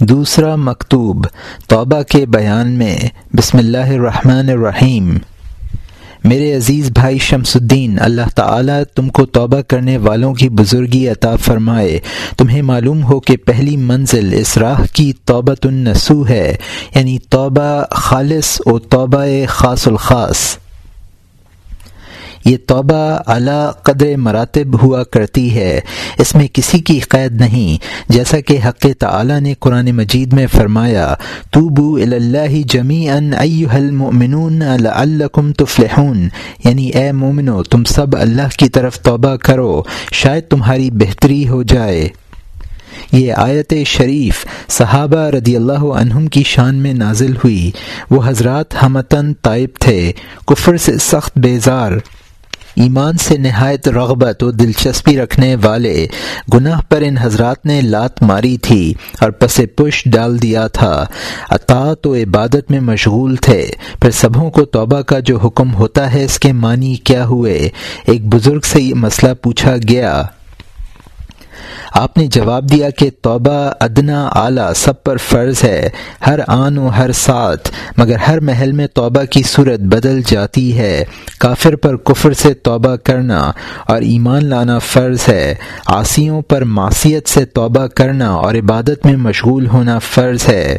دوسرا مکتوب توبہ کے بیان میں بسم اللہ الرحمن الرحیم۔ میرے عزیز بھائی شمس الدین، اللہ تعالیٰ تم کو توبہ کرنے والوں کی بزرگی عطا فرمائے۔ تمہیں معلوم ہو کہ پہلی منزل اس راہ کی توبۃ النسو ہے یعنی توبہ خالص و توبہ خاص الخاص۔ یہ توبہ اعلیٰ قدر مراتب ہوا کرتی ہے۔ اس میں کسی کی قید نہیں۔ جیسا کہ حق تعالی نے قرآن مجید میں فرمایا تو بو اللہ جمی ان المؤمنون لعلکم تفلحون۔ یعنی اے مومنو، تم سب اللہ کی طرف توبہ کرو، شاید تمہاری بہتری ہو جائے۔ یہ آیت شریف صحابہ رضی اللہ عنہم کی شان میں نازل ہوئی۔ وہ حضرات ہمتن طائب تھے، کفر سے سخت بیزار۔ ایمان سے نہایت رغبت و دلچسپی رکھنے والے گناہ پر ان حضرات نے لات ماری تھی اور پس پش ڈال دیا تھا۔ اطاعت و عبادت میں مشغول تھے۔ پھر سبھوں کو توبہ کا جو حکم ہوتا ہے اس کے معنی کیا ہوئے؟ ایک بزرگ سے یہ مسئلہ پوچھا گیا۔ آپ نے جواب دیا کہ توبہ، ادنا، اعلیٰ سب پر فرض ہے، ہر آن و ہر ساتھ، مگر ہر محل میں توبہ کی صورت بدل جاتی ہے۔ کافر پر کفر سے توبہ کرنا اور ایمان لانا فرض ہے۔ آسیوں پر معصیت سے توبہ کرنا اور عبادت میں مشغول ہونا فرض ہے۔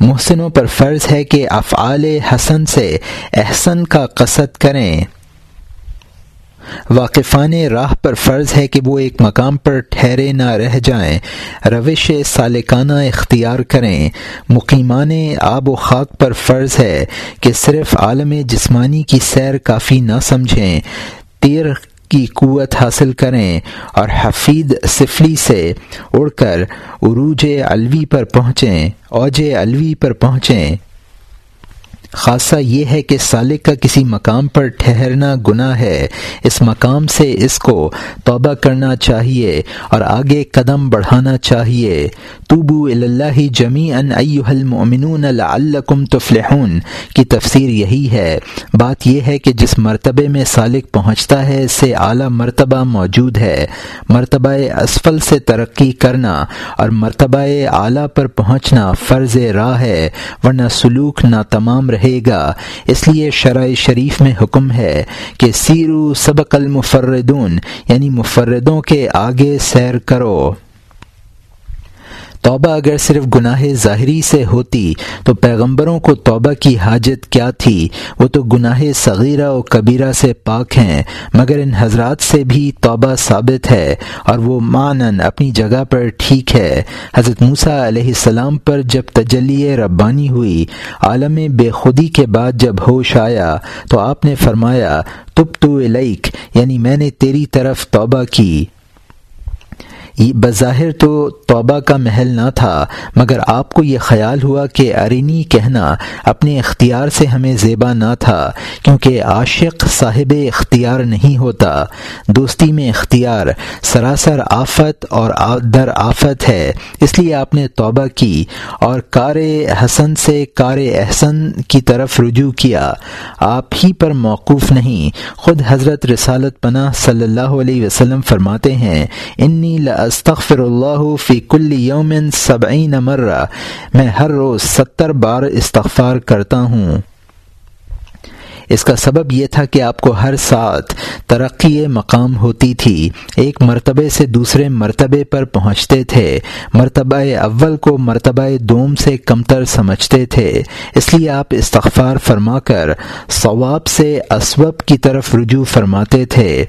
محسنوں پر فرض ہے کہ افعال حسن سے احسن کا قصد کریں۔ واقفان راہ پر فرض ہے کہ وہ ایک مقام پر ٹھہرے نہ رہ جائیں، روش سالکانہ اختیار کریں۔ مقیمان آب و خاک پر فرض ہے کہ صرف عالم جسمانی کی سیر کافی نہ سمجھیں، تیر کی قوت حاصل کریں اور حفید سفلی سے اڑ کر عروج الوی پر پہنچیں، اوج الوی پر پہنچیں۔ خاصہ یہ ہے کہ سالک کا کسی مقام پر ٹھہرنا گناہ ہے۔ اس مقام سے اس کو توبہ کرنا چاہیے اور آگے قدم بڑھانا چاہیے۔ توبو اللہ جمی ان المؤمنون لعلکم تفلحون کی تفسیر یہی ہے۔ بات یہ ہے کہ جس مرتبے میں سالک پہنچتا ہے، اس سے اعلیٰ مرتبہ موجود ہے۔ مرتبہ اسفل سے ترقی کرنا اور مرتبہ اعلیٰ پر پہنچنا فرض راہ ہے، ورنہ سلوک نہ تمام رہے رہے گا۔ اس لیے شرع شریف میں حکم ہے کہ سیرو سبق المفردون یعنی مفردوں کے آگے سیر کرو۔ توبہ اگر صرف گناہ ظاہری سے ہوتی تو پیغمبروں کو توبہ کی حاجت کیا تھی؟ وہ تو گناہ صغیرہ و کبیرہ سے پاک ہیں، مگر ان حضرات سے بھی توبہ ثابت ہے اور وہ معنن اپنی جگہ پر ٹھیک ہے۔ حضرت موسیٰ علیہ السلام پر جب تجلی ربانی ہوئی، عالم بے خودی کے بعد جب ہوش آیا تو آپ نے فرمایا تب تو الیک یعنی میں نے تیری طرف توبہ کی۔ بظاہر تو توبہ کا محل نہ تھا، مگر آپ کو یہ خیال ہوا کہ ارینی کہنا اپنے اختیار سے ہمیں زیبا نہ تھا، کیونکہ عاشق صاحب اختیار نہیں ہوتا۔ دوستی میں اختیار سراسر آفت اور در آفت ہے، اس لیے آپ نے توبہ کی اور کار حسن سے کار احسن کی طرف رجوع کیا۔ آپ ہی پر موقوف نہیں۔ خود حضرت رسالت پناہ صلی اللہ علیہ وسلم فرماتے ہیں، انی استغفر اللہ فی کل یوم سبعین مرہ۔ میں ہر روز ستر بار استغفار کرتا ہوں۔ اس کا سبب یہ تھا کہ آپ کو ہر ساتھ ترقی مقام ہوتی تھی۔ ایک مرتبے سے دوسرے مرتبے پر پہنچتے تھے۔ مرتبہ اول کو مرتبہ دوم سے کمتر سمجھتے تھے۔ اس لیے آپ استغفار فرما کر ثواب سے اسوب کی طرف رجوع فرماتے تھے۔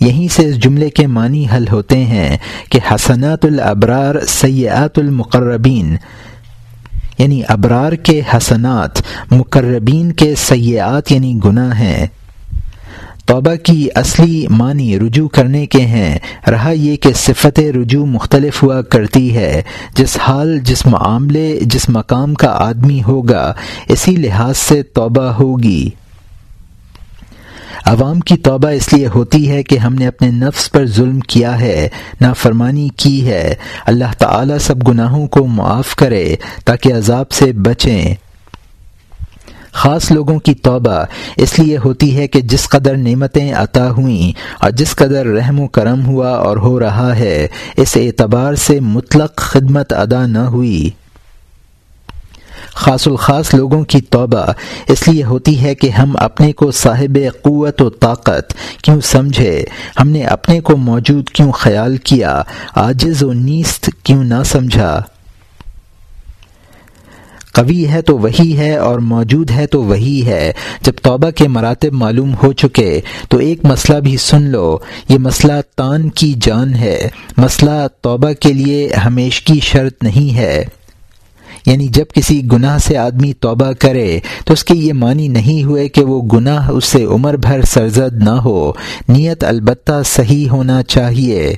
یہیں سے اس جملے کے معنی حل ہوتے ہیں کہ حسنات الابرار سیاحت المقربین یعنی ابرار کے حسنات، مقربین کے سیاحت یعنی گناہ ہیں۔ توبہ کی اصلی معنی رجوع کرنے کے ہیں، رہا یہ کہ صفت رجوع مختلف ہوا کرتی ہے، جس حال، جس معاملے، جس مقام کا آدمی ہوگا، اسی لحاظ سے توبہ ہوگی۔ عوام کی توبہ اس لیے ہوتی ہے کہ ہم نے اپنے نفس پر ظلم کیا ہے، نافرمانی کی ہے۔ اللہ تعالی سب گناہوں کو معاف کرے تاکہ عذاب سے بچیں۔ خاص لوگوں کی توبہ اس لیے ہوتی ہے کہ جس قدر نعمتیں عطا ہوئیں اور جس قدر رحم و کرم ہوا اور ہو رہا ہے، اس اعتبار سے مطلق خدمت ادا نہ ہوئی۔ خاص الخاص لوگوں کی توبہ۔ اس لیے ہوتی ہے کہ ہم اپنے کو صاحب قوت و طاقت کیوں سمجھے؟ ہم نے اپنے کو موجود کیوں خیال کیا؟ عاجز و نیست کیوں نہ سمجھا؟ قوی ہے تو وہی ہے اور موجود ہے تو وہی ہے۔ جب توبہ کے مراتب معلوم ہو چکے، تو ایک مسئلہ بھی سن لو۔ یہ مسئلہ تان کی جان ہے۔ مسئلہ توبہ کے لیے ہمیش کی شرط نہیں ہے۔ یعنی جب کسی گناہ سے آدمی توبہ کرے تو اس کے یہ معنی نہیں ہوئے کہ وہ گناہ اس سے عمر بھر سرزد نہ ہو۔ نیت البتہ صحیح ہونا چاہیے۔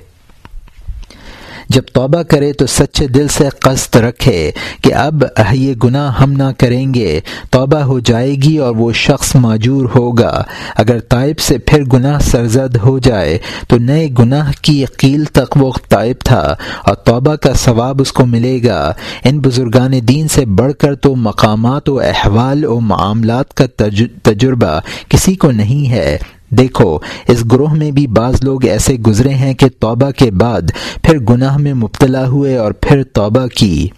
جب توبہ کرے تو سچے دل سے قصد رکھے کہ اب یہ گناہ ہم نہ کریں گے، توبہ ہو جائے گی اور وہ شخص معجور ہوگا۔ اگر طائب سے پھر گناہ سرزد ہو جائے تو نئے گناہ کی یقیل تک وہ طائب تھا اور توبہ کا ثواب اس کو ملے گا۔ ان بزرگان دین سے بڑھ کر تو مقامات و احوال و معاملات کا تجربہ کسی کو نہیں ہے۔ دیکھو، اس گروہ میں بھی بعض لوگ ایسے گزرے ہیں کہ توبہ کے بعد پھر گناہ میں مبتلا ہوئے اور پھر توبہ کی۔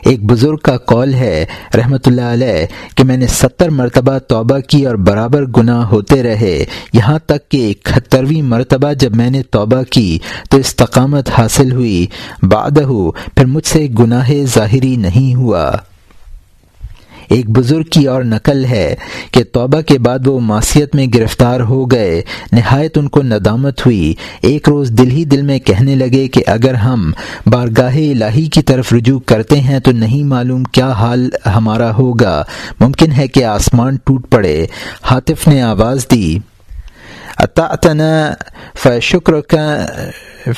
ایک بزرگ کا کال ہے رحمۃ اللہ علیہ، کہ میں نے ستر مرتبہ توبہ کی اور برابر گناہ ہوتے رہے۔ یہاں تک کہ اکہترویں مرتبہ جب میں نے توبہ کی تو استقامت حاصل ہوئی۔ بادہ پھر مجھ سے گناہ ظاہری نہیں ہوا۔ ایک بزرگ کی اور نقل ہے کہ توبہ کے بعد وہ معاشیت میں گرفتار ہو گئے۔ نہایت ان کو ندامت ہوئی۔ ایک روز دل ہی دل میں کہنے لگے کہ اگر ہم بارگاہ الہی کی طرف رجوع کرتے ہیں تو نہیں معلوم کیا حال ہمارا ہوگا۔ ممکن ہے کہ آسمان ٹوٹ پڑے۔ حاطف نے آواز دی۔ فشکر کا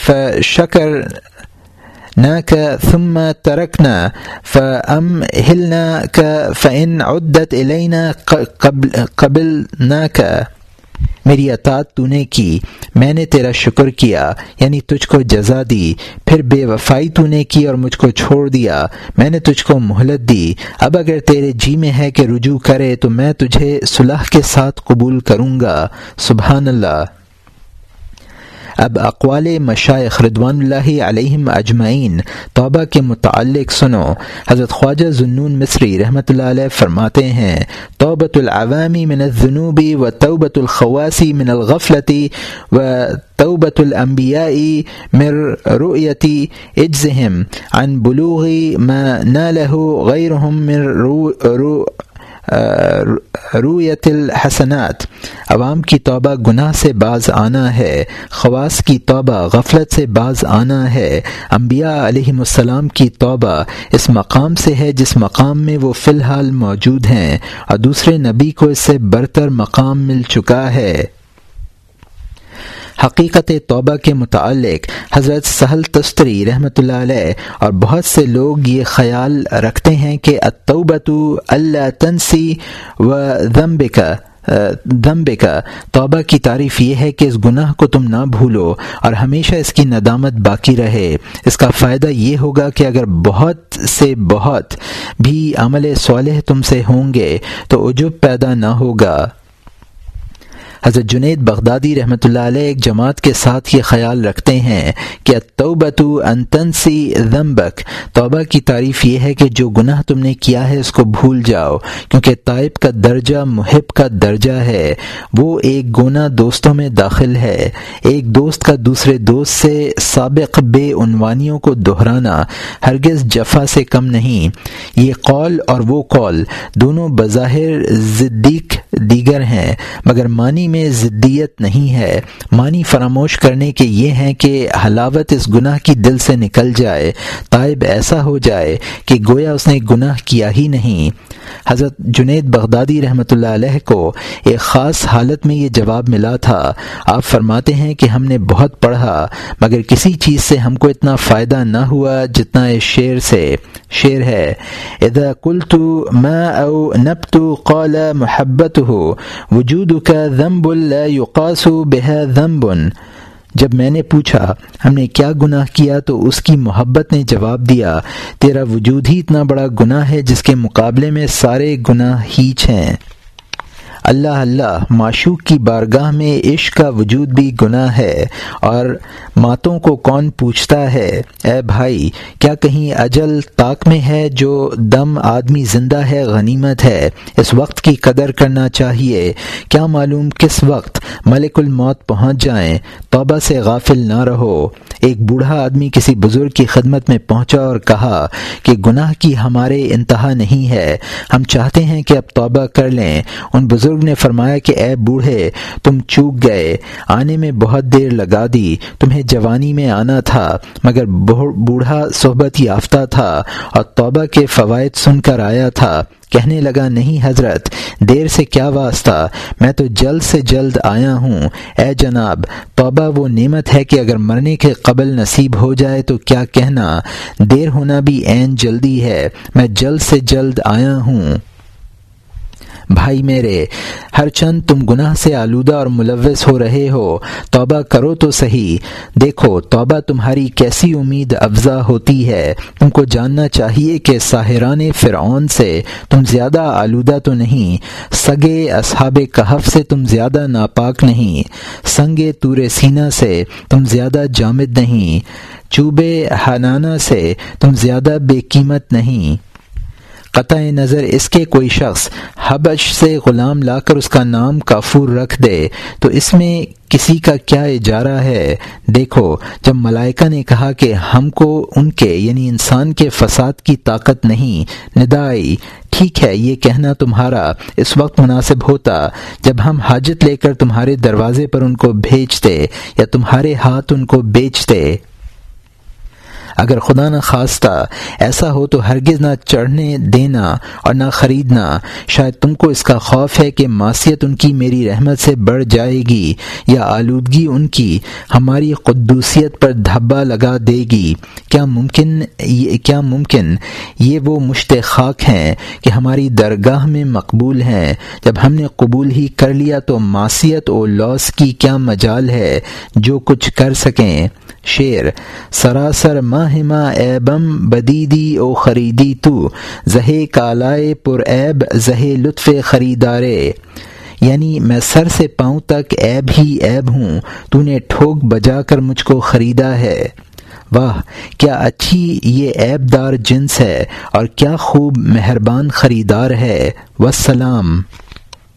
فشکر ناك ثم تركنا، فأمهلناك فإن عدت إلينا قبل قبلناك. میری اطاعت تو نے کی، میں نے تیرا شکر کیا یعنی تجھ کو جزا دی، پھر بے وفائی تو نے کی اور مجھ کو چھوڑ دیا، میں نے تجھ کو مہلت دی۔ اب اگر تیرے جی میں ہے کہ رجوع کرے، تو میں تجھے صلح کے ساتھ قبول کروں گا۔ سبحان اللہ۔ اب اقوال مشائق ردوان اللہ علیہم اجمعین توبہ کے متعلق سنو۔ حضرت خواجہ ذنون مصری رحمۃ اللہ علیہ فرماتے ہیں توبۃ العوامی من الذنوبی و توبۃ الخواسی من الغفلتی و توبۃ الانبیاء من رؤیتی اجزہم عن بلوغی ما نالہ غیرهم من رو, رو رویت الحسنات عوام کی توبہ گناہ سے باز آنا ہے، خواص کی توبہ غفلت سے باز آنا ہے۔ انبیاء علیہ السلام کی توبہ اس مقام سے ہے جس مقام میں وہ فی الحال موجود ہیں، اور دوسرے نبی کو اس سے برتر مقام مل چکا ہے۔ حقیقت توبہ کے متعلق حضرت سہل تستری رحمۃ اللہ علیہ اور بہت سے لوگ یہ خیال رکھتے ہیں کہ اتوبۃ اللہ تنسی و ضمب کا دم کا توبہ کی تعریف یہ ہے کہ اس گناہ کو تم نہ بھولو اور ہمیشہ اس کی ندامت باقی رہے۔ اس کا فائدہ یہ ہوگا کہ اگر بہت سے بہت بھی عمل صالح تم سے ہوں گے تو عجب پیدا نہ ہوگا۔ حضرت جنید بغدادی رحمۃ اللہ علیہ ایک جماعت کے ساتھ یہ خیال رکھتے ہیں کہ توبۃ انتنسی ضمبک توبہ کی تعریف یہ ہے کہ جو گناہ تم نے کیا ہے اس کو بھول جاؤ، کیونکہ طائب کا درجہ محب کا درجہ ہے، وہ ایک گناہ دوستوں میں داخل ہے۔ ایک دوست کا دوسرے دوست سے سابق بے عنوانیوں کو دہرانا ہرگز جفا سے کم نہیں۔ یہ قول اور وہ قول دونوں بظاہر زدیق دیگر ہیں، مگر معنی میں ضدیت نہیں ہے۔ معنی فراموش کرنے کے یہ ہیں کہ حلاوت اس گناہ کی دل سے نکل جائے طائب ایسا ہو جائے کہ گویا اس نے گناہ کیا ہی نہیں۔ حضرت جنید بغدادی رحمۃ اللہ علیہ کو ایک خاص حالت میں یہ جواب ملا تھا۔ آپ فرماتے ہیں کہ ہم نے بہت پڑھا، مگر کسی چیز سے ہم کو اتنا فائدہ نہ ہوا جتنا اس شعر سے۔ شعر ہے، اذا قلت ما او نبت قال محبت ہو وجود کا ذنب لا یقاس بها ذنب. جب میں نے پوچھا، ہم نے کیا گناہ کیا؟ تو اس کی محبت نے جواب دیا، تیرا وجود ہی اتنا بڑا گناہ ہے جس کے مقابلے میں سارے گناہ ہیچ ہیں اللہ اللہ معشوق کی بارگاہ میں عشق کا وجود بھی گناہ ہے اور ماتوں کو کون پوچھتا ہے؟ اے بھائی، کیا کہیں اجل طاق میں ہے جو دم آدمی زندہ ہے، غنیمت ہے؟ اس وقت کی قدر کرنا چاہیے۔ کیا معلوم کس وقت ملک الموت پہنچ جائیں؟ توبہ سے غافل نہ رہو۔ ایک بوڑھا آدمی کسی بزرگ کی خدمت میں پہنچا اور کہا کہ گناہ کی ہمارے انتہا نہیں ہے۔ ہم چاہتے ہیں کہ اب توبہ کر لیں۔ ان بزرگ نے فرمایا کہ اے بوڑھے، تم چوک گئے، آنے میں بہت دیر لگا دی، تمہیں جوانی میں آنا تھا، مگر بوڑھا صحبت یافتہ تھا اور توبہ کے فوائد سن کر آیا تھا۔ کہنے لگا، نہیں حضرت، دیر سے کیا واسطہ؟ میں تو جلد سے جلد آیا ہوں۔ اے جناب، توبہ وہ نعمت ہے کہ اگر مرنے کے قبل نصیب ہو جائے تو کیا کہنا؟ دیر ہونا بھی عین جلدی ہے۔ میں جلد سے جلد آیا ہوں۔ بھائی میرے، ہر چند تم گناہ سے آلودہ اور ملوث ہو رہے ہو، توبہ کرو تو صحیح۔ دیکھو، توبہ تمہاری کیسی امید افزا ہوتی ہے۔ تم کو جاننا چاہیے کہ ساحران فرعون سے تم زیادہ آلودہ تو نہیں، سگے اصحاب کہف سے تم زیادہ ناپاک نہیں، سنگ تور سینہ سے تم زیادہ جامد نہیں، چوبے حنانہ سے تم زیادہ بے قیمت نہیں۔ قطع نظر اس کے کوئی شخص حبش سے غلام لا کر اس کا نام کافور رکھ دے تو اس میں کسی کا کیا اجارہ ہے؟ دیکھو، جب ملائکہ نے کہا کہ ہم کو ان کے یعنی انسان کے فساد کی طاقت نہیں، ندائی، ٹھیک ہے، یہ کہنا تمہارا اس وقت مناسب ہوتا۔ جب ہم حاجت لے کر تمہارے دروازے پر ان کو بھیجتے یا تمہارے ہاتھ ان کو بیچتے۔ اگر خدا نہ خواستہ ایسا ہو تو ہرگز نہ چڑھنے دینا اور نہ خریدنا۔ شاید تم کو اس کا خوف ہے کہ معاشیت ان کی میری رحمت سے بڑھ جائے گی یا آلودگی ان کی ہماری قدوسیت پر دھبا لگا دے گی۔ کیا ممکن کیا ممکن؟ یہ وہ مشتخاک ہیں کہ ہماری درگاہ میں مقبول ہیں۔ جب ہم نے قبول ہی کر لیا تو معاشیت و لاس کی کیا مجال ہے جو کچھ کر سکیں۔ شعر سراسر ماہ ما ایبم بدیدی او خریدی تو۔ زہ کالائے پر ایب زہ لطف خریدارے۔ یعنی میں سر سے پاؤں تک ایب ہی ایب ہوں۔ تو نے ٹھوک بجا کر مجھ کو خریدا ہے۔ واہ، کیا اچھی یہ ایب دار جنس ہے اور کیا خوب مہربان خریدار ہے۔ وسلام